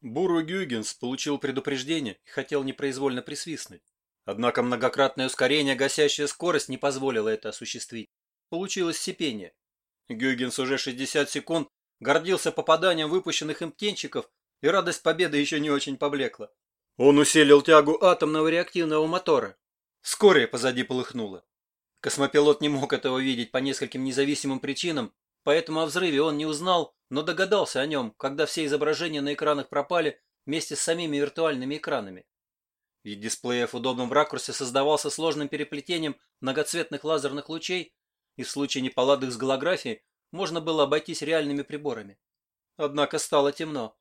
Буру Гюйгенс получил предупреждение и хотел непроизвольно присвистнуть. Однако многократное ускорение, гасящая скорость, не позволило это осуществить. Получилось сипение. Гюйгенс уже 60 секунд гордился попаданием выпущенных им птенчиков, и радость победы еще не очень поблекла. Он усилил тягу атомного реактивного мотора. Вскоре позади полыхнуло. Космопилот не мог этого видеть по нескольким независимым причинам, поэтому о взрыве он не узнал, но догадался о нем, когда все изображения на экранах пропали вместе с самими виртуальными экранами. Вид дисплея в удобном ракурсе создавался сложным переплетением многоцветных лазерных лучей, и в случае неполадок с голографией можно было обойтись реальными приборами. Однако стало темно.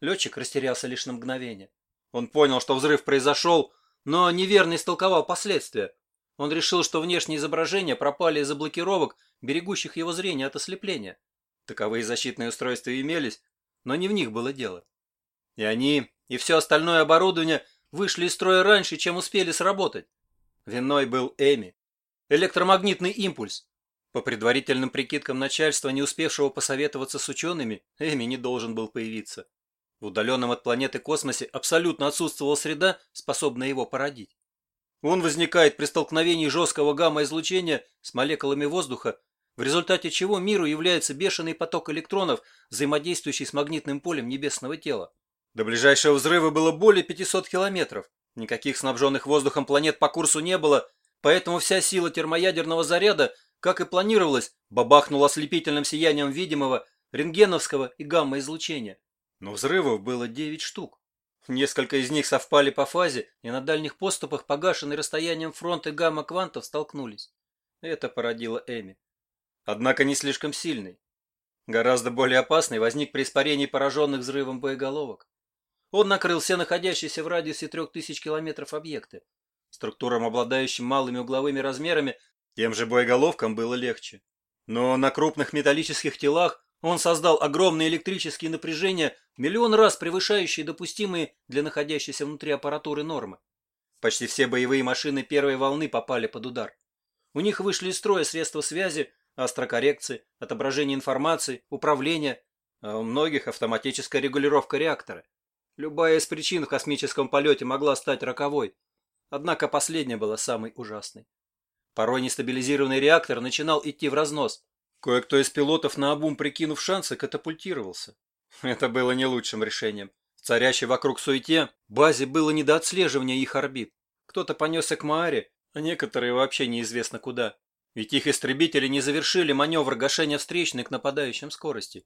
Летчик растерялся лишь на мгновение. Он понял, что взрыв произошел, но неверно истолковал последствия. Он решил, что внешние изображения пропали из-за блокировок, берегущих его зрение от ослепления. Таковые защитные устройства имелись, но не в них было дело. И они, и все остальное оборудование вышли из строя раньше, чем успели сработать. Виной был Эми. Электромагнитный импульс. По предварительным прикидкам начальства, не успевшего посоветоваться с учеными, Эми не должен был появиться. В удаленном от планеты космосе абсолютно отсутствовала среда, способная его породить. Он возникает при столкновении жесткого гамма-излучения с молекулами воздуха в результате чего миру является бешеный поток электронов, взаимодействующий с магнитным полем небесного тела. До ближайшего взрыва было более 500 километров. Никаких снабженных воздухом планет по курсу не было, поэтому вся сила термоядерного заряда, как и планировалось, бабахнула ослепительным сиянием видимого, рентгеновского и гамма-излучения. Но взрывов было 9 штук. Несколько из них совпали по фазе, и на дальних поступах, погашенные расстоянием фронта гамма-квантов, столкнулись. Это породило Эми однако не слишком сильный. Гораздо более опасный возник при испарении пораженных взрывом боеголовок. Он накрыл все находящиеся в радиусе 3000 километров объекты. Структурам, обладающим малыми угловыми размерами, тем же боеголовкам было легче. Но на крупных металлических телах он создал огромные электрические напряжения, миллион раз превышающие допустимые для находящейся внутри аппаратуры нормы. Почти все боевые машины первой волны попали под удар. У них вышли из строя средства связи, астрокоррекции, отображение информации, управление, а у многих автоматическая регулировка реактора. Любая из причин в космическом полете могла стать роковой, однако последняя была самой ужасной. Порой нестабилизированный реактор начинал идти в разнос. Кое-кто из пилотов наобум прикинув шансы, катапультировался. Это было не лучшим решением. В царящей вокруг суете базе было не до отслеживания их орбит. Кто-то понесся к Мааре, а некоторые вообще неизвестно куда. Ведь их истребители не завершили маневр гашения встречной к нападающим скорости.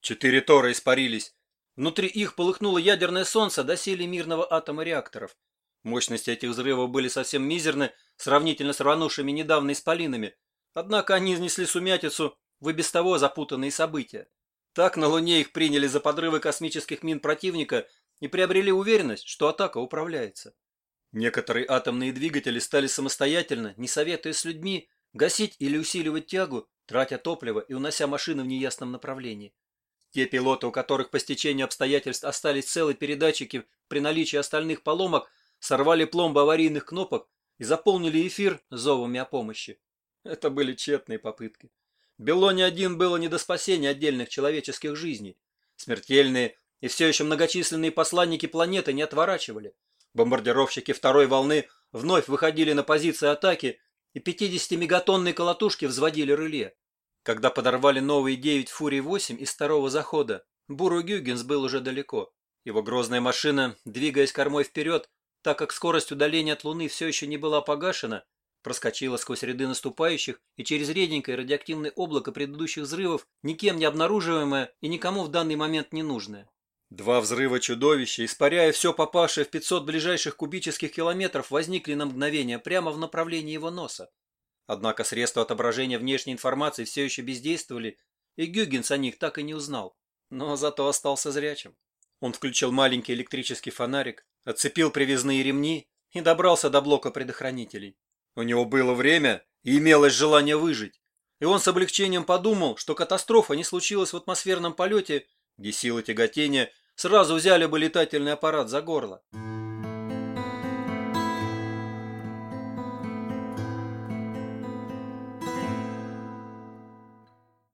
Четыре Тора испарились. Внутри их полыхнуло ядерное солнце до силы мирного атома реакторов. Мощности этих взрывов были совсем мизерны, сравнительно с рванувшими недавно исполинами. Однако они изнесли сумятицу в и без того запутанные события. Так на Луне их приняли за подрывы космических мин противника и приобрели уверенность, что атака управляется. Некоторые атомные двигатели стали самостоятельно, не советуя с людьми, Гасить или усиливать тягу, тратя топливо и унося машины в неясном направлении. Те пилоты, у которых по стечению обстоятельств остались целые передатчики при наличии остальных поломок, сорвали пломбы аварийных кнопок и заполнили эфир зовами о помощи. Это были тщетные попытки. Белоне-1 было не до спасения отдельных человеческих жизней. Смертельные и все еще многочисленные посланники планеты не отворачивали. Бомбардировщики второй волны вновь выходили на позиции атаки и 50-мегатонные колотушки взводили реле. Когда подорвали новые 9 Фурий-8 из второго захода, Буру Гюгенс был уже далеко. Его грозная машина, двигаясь кормой вперед, так как скорость удаления от Луны все еще не была погашена, проскочила сквозь ряды наступающих и через реденькое радиоактивное облако предыдущих взрывов, никем не обнаруживаемое и никому в данный момент не нужное. Два взрыва чудовища, испаряя все попавшее в 500 ближайших кубических километров, возникли на мгновение прямо в направлении его носа. Однако средства отображения внешней информации все еще бездействовали, и Гюгенс о них так и не узнал. Но зато остался зрячим. Он включил маленький электрический фонарик, отцепил привязные ремни и добрался до блока предохранителей. У него было время и имелось желание выжить. И он с облегчением подумал, что катастрофа не случилась в атмосферном полете, где сила тяготения сразу взяли бы летательный аппарат за горло.